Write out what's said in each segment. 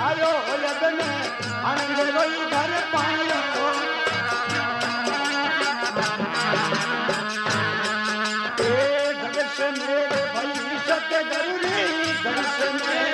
छायो लगन आनंद रोई घर पायो Yeah.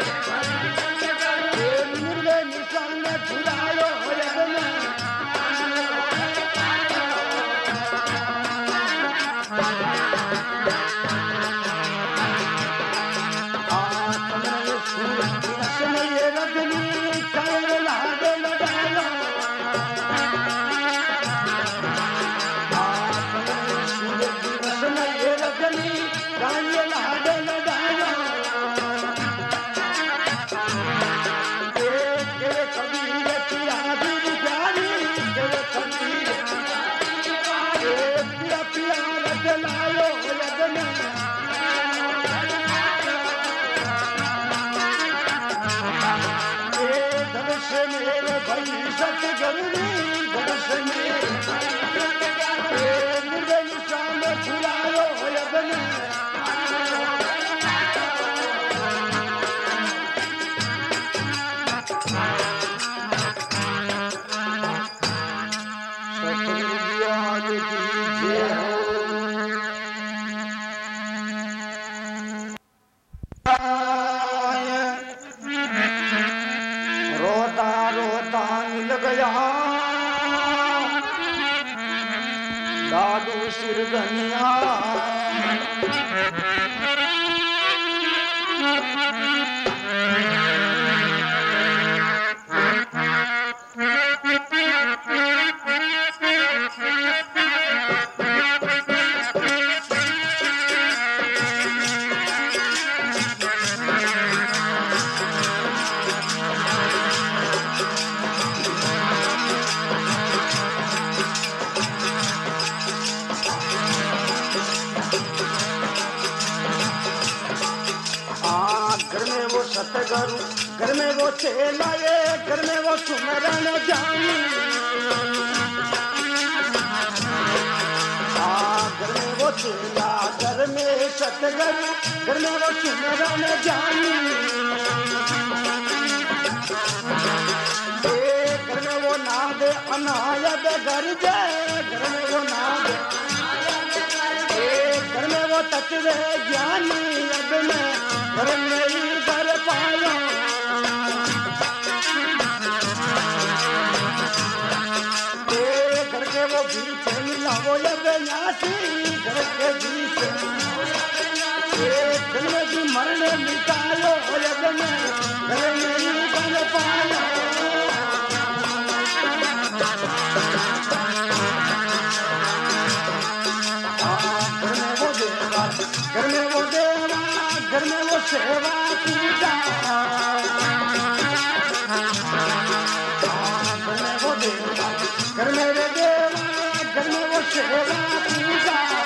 ज़रूरी में ये घर में वो सुमरन हाँ घर में वो चेला, घर में सतगुरु घर में वो सुमरन जानी। घर में वो नाद अनायत घर जय घर में वो नाद ज्ञानी, अब मैं घर ही घर पाया। मरण मिटायो अब मैं घर में ही पाया घर में वो देवा घर में वो देवा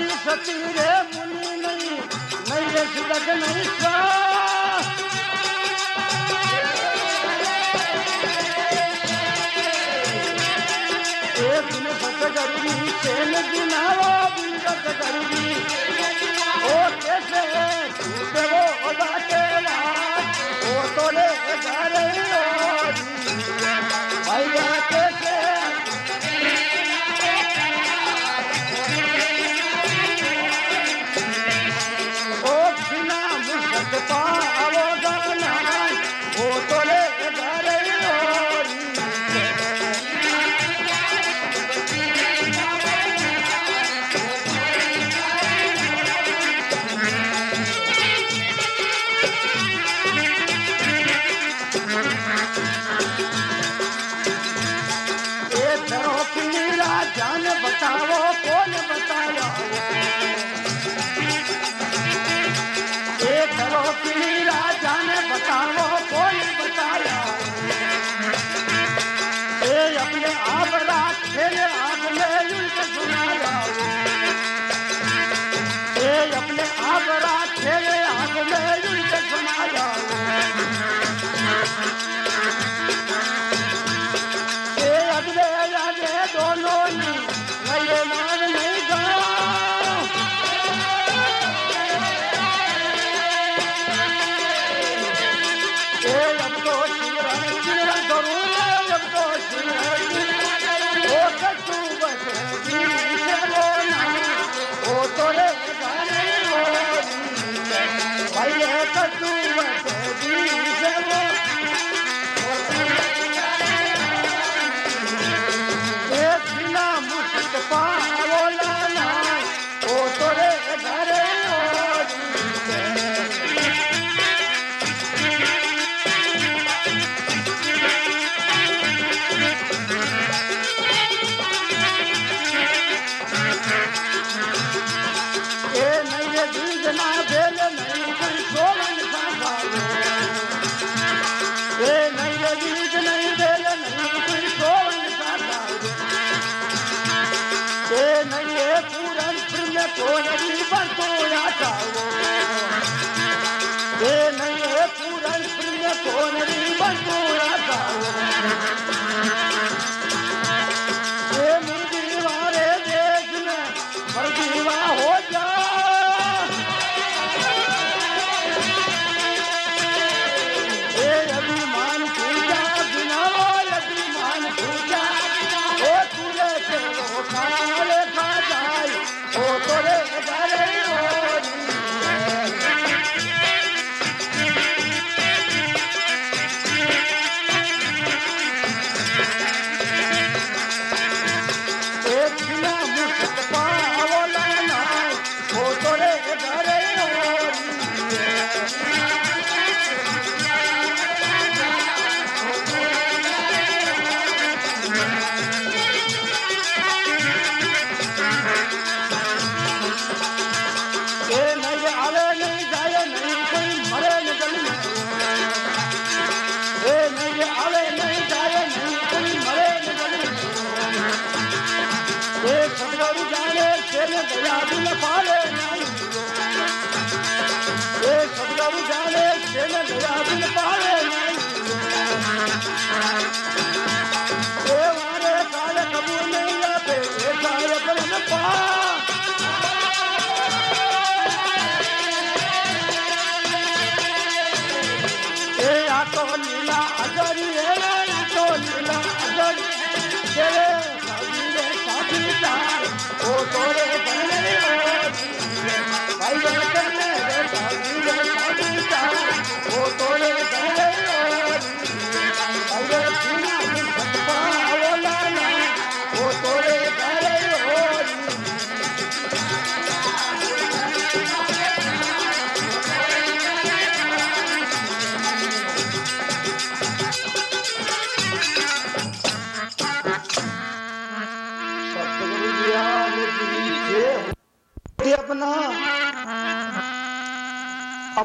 सती सती रे मुनि नहीं नहीं रस लगन करी चेन बिना बिल करी ओ कैसे मेरे हाथ में जुड़ के सुना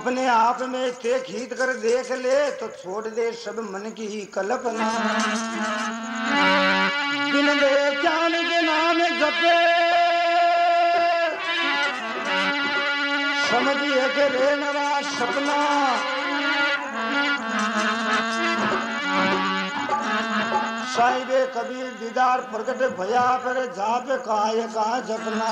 अपने आप में ते खींच कर देख ले तो छोड़ दे सब मन की ही कल्पना। बिन दे चाँद के नाम जपे। समझिए के रे नवा सपना। साहिबे कबीर दीदार प्रकट भया पर जाप काय का जपना।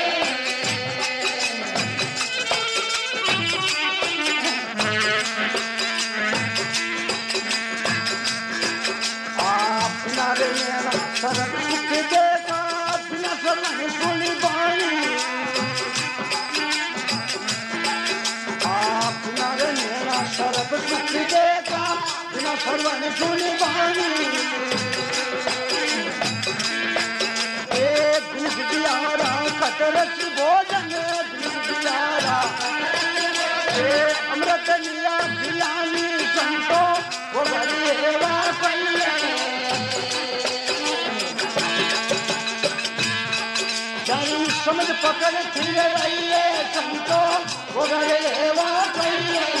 ફરવાને ફૂલવાની એ દૂધ બિયારા કટરસ ભોજન દૂધ બિયારા એ અમૃત લીલા બિલાની સંતો વગરી એવા પૈયા સમજ પકડથી રહીએ સંતો વગરે એવા પૈયા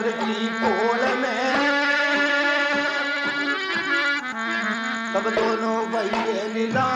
सागर की कोल में। सब दोनों भैया नीला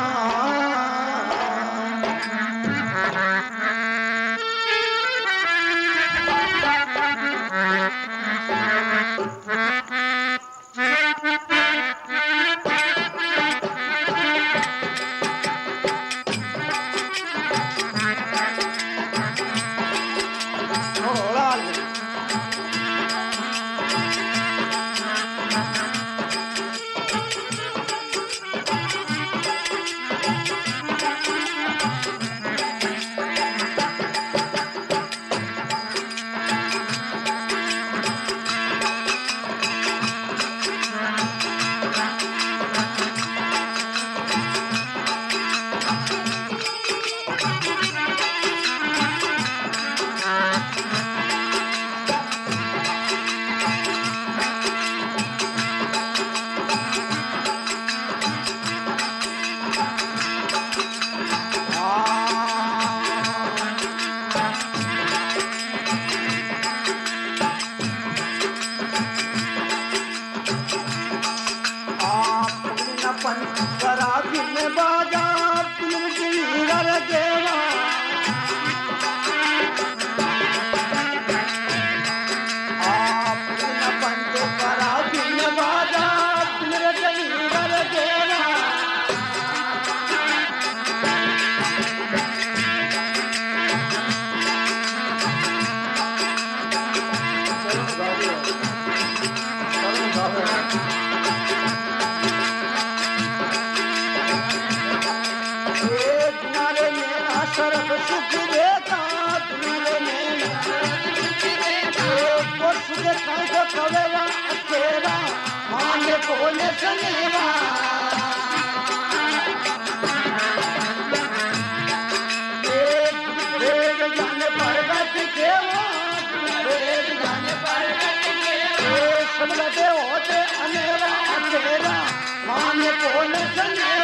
Listen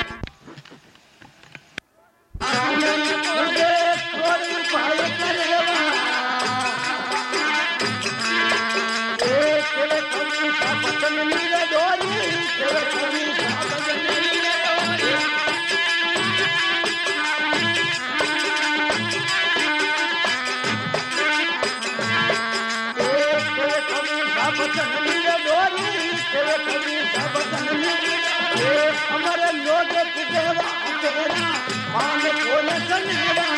અમારે લોક કુટેવા કુટેના માંગ બોલે સનેવા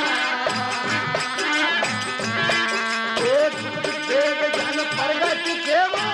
એક દેવ જન પરગટ કેવા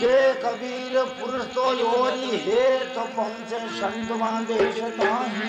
के कबीर पुरुष तो योरी हे तो पहुँचे संत बांधे शताही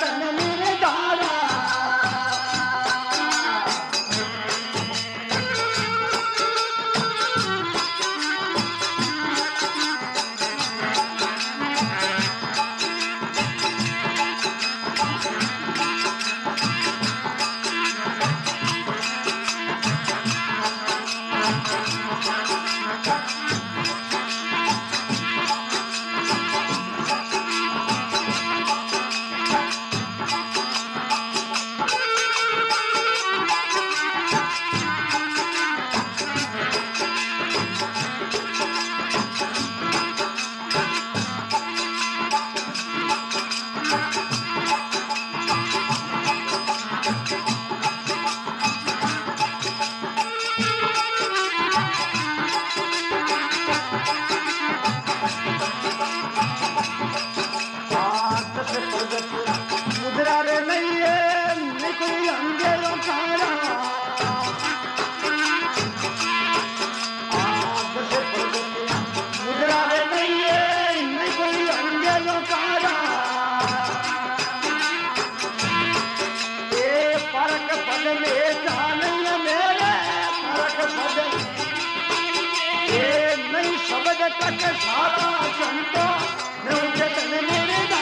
నారాజంతా మేము జగన్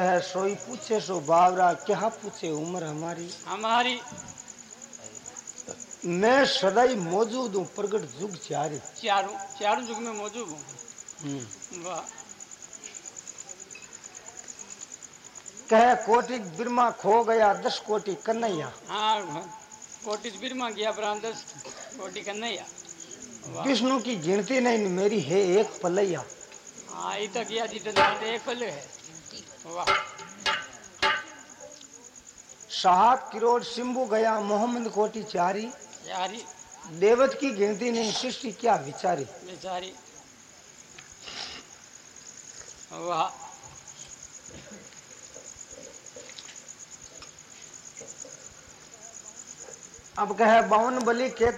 कह सोई पूछे सो बावरा क्या पूछे उम्र हमारी? हमारी। मैं सदाई मौजूद हूँ प्रगट जुग चार। चारों चारों युग में मौजूद हूँ। कह कोटि बिरमा खो गया दस कोटि कन्हैया। हाँ कोटि बिरमा गया प्राण दस कोटि कन्हैया। विष्णु की गिनती नहीं मेरी है एक पलैया। हाँ ये तो गया जी तो एक पल है। वाह। सात करोड़ सिंबू गया मोहम्मद कोटी चारी। यारी। देवत की गिनती नहीं सृष्टि क्या विचारी। बेचारी। वाह। अब कह बावन बलि कहता